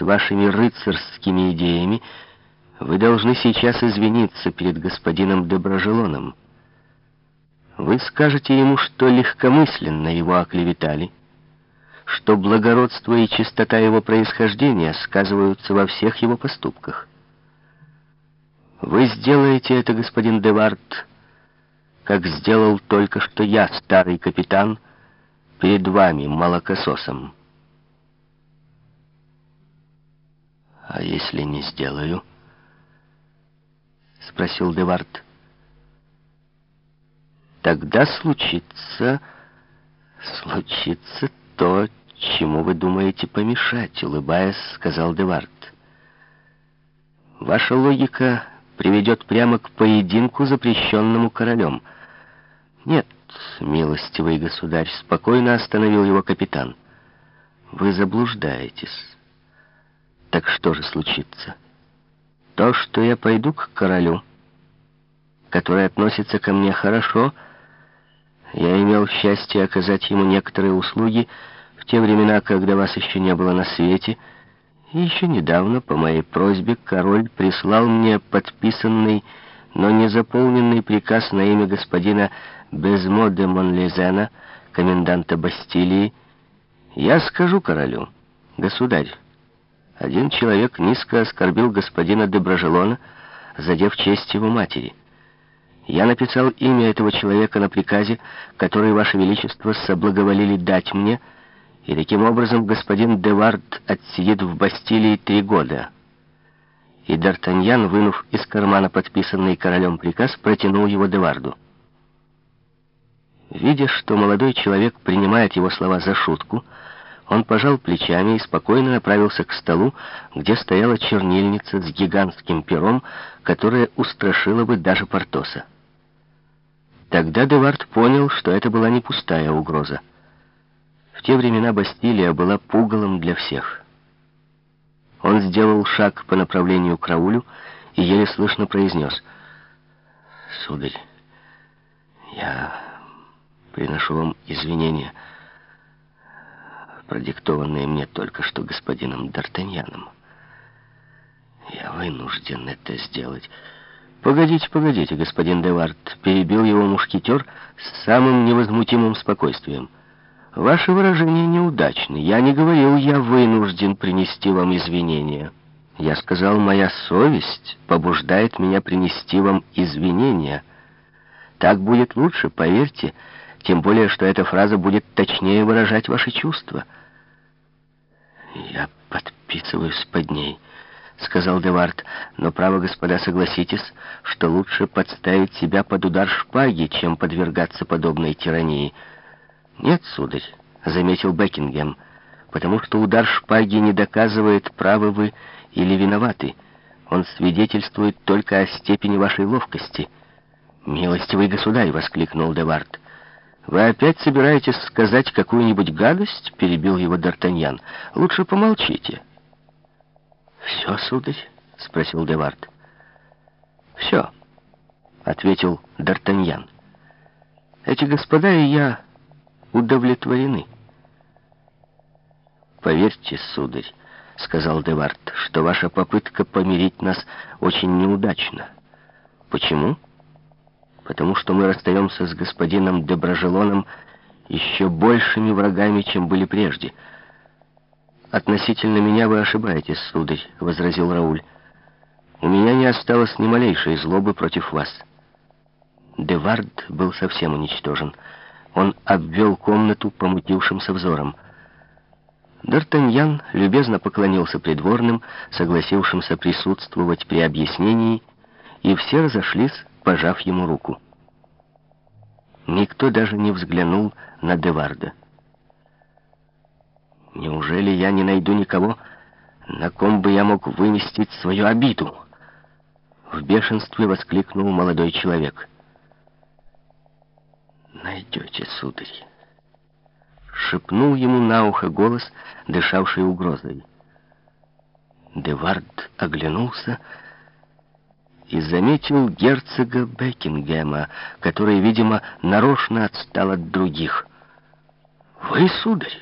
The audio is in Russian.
с вашими рыцарскими идеями, вы должны сейчас извиниться перед господином Доброжелоном. Вы скажете ему, что легкомысленно его оклеветали, что благородство и чистота его происхождения сказываются во всех его поступках. Вы сделаете это, господин Девард, как сделал только что я, старый капитан, перед вами, молокососом. «А если не сделаю?» — спросил Девард. «Тогда случится... случится то, чему вы думаете помешать», — улыбаясь, сказал Девард. «Ваша логика приведет прямо к поединку, запрещенному королем». «Нет, милостивый государь», — спокойно остановил его капитан. «Вы заблуждаетесь». «Так что же случится?» «То, что я пойду к королю, который относится ко мне хорошо, я имел счастье оказать ему некоторые услуги в те времена, когда вас еще не было на свете, и еще недавно, по моей просьбе, король прислал мне подписанный, но не заполненный приказ на имя господина Безмо де Монлезена, коменданта Бастилии, я скажу королю, государь, один человек низко оскорбил господина де Брожелона, задев честь его матери. Я написал имя этого человека на приказе, который, Ваше Величество, соблаговолили дать мне, и таким образом господин Девард отсидит в Бастилии три года. И Д'Артаньян, вынув из кармана подписанный королем приказ, протянул его Деварду. Видя, что молодой человек принимает его слова за шутку, он пожал плечами и спокойно направился к столу, где стояла чернильница с гигантским пером, которая устрашила бы даже Портоса. Тогда Девард понял, что это была не пустая угроза. В те времена Бастилия была пугалом для всех. Он сделал шаг по направлению к Раулю и еле слышно произнес «Сударь, я приношу вам извинения, продиктованные мне только что господином Д'Артаньяном. Я вынужден это сделать». «Погодите, погодите, господин Девард», — перебил его мушкетер с самым невозмутимым спокойствием. «Ваше выражение неудачно. Я не говорил, я вынужден принести вам извинения. Я сказал, моя совесть побуждает меня принести вам извинения. Так будет лучше, поверьте, тем более, что эта фраза будет точнее выражать ваши чувства». «Я подписываюсь под ней». — сказал Девард. «Но, право, господа, согласитесь, что лучше подставить себя под удар шпаги, чем подвергаться подобной тирании». «Нет, сударь», — заметил Бекингем, «потому что удар шпаги не доказывает, правы вы или виноваты. Он свидетельствует только о степени вашей ловкости». «Милостивый государь!» — воскликнул Девард. «Вы опять собираетесь сказать какую-нибудь гадость?» — перебил его Д'Артаньян. «Лучше помолчите». «Все, сударь?» — спросил Девард. «Все», — ответил Д'Артаньян. «Эти господа и я удовлетворены». «Поверьте, сударь», — сказал Девард, — «что ваша попытка помирить нас очень неудачна». «Почему?» «Потому что мы расстаемся с господином Деброжелоном еще большими врагами, чем были прежде». «Относительно меня вы ошибаетесь, сударь», — возразил Рауль. «У меня не осталось ни малейшей злобы против вас». Девард был совсем уничтожен. Он обвел комнату помутившимся взором. Д'Артаньян любезно поклонился придворным, согласившимся присутствовать при объяснении, и все разошлись, пожав ему руку. Никто даже не взглянул на Деварда. Неужели я не найду никого, на ком бы я мог выместить свою обиду? В бешенстве воскликнул молодой человек. «Найдете, сударь!» Шепнул ему на ухо голос, дышавший угрозой. Девард оглянулся и заметил герцога Бекингема, который, видимо, нарочно отстал от других. «Вы, сударь!»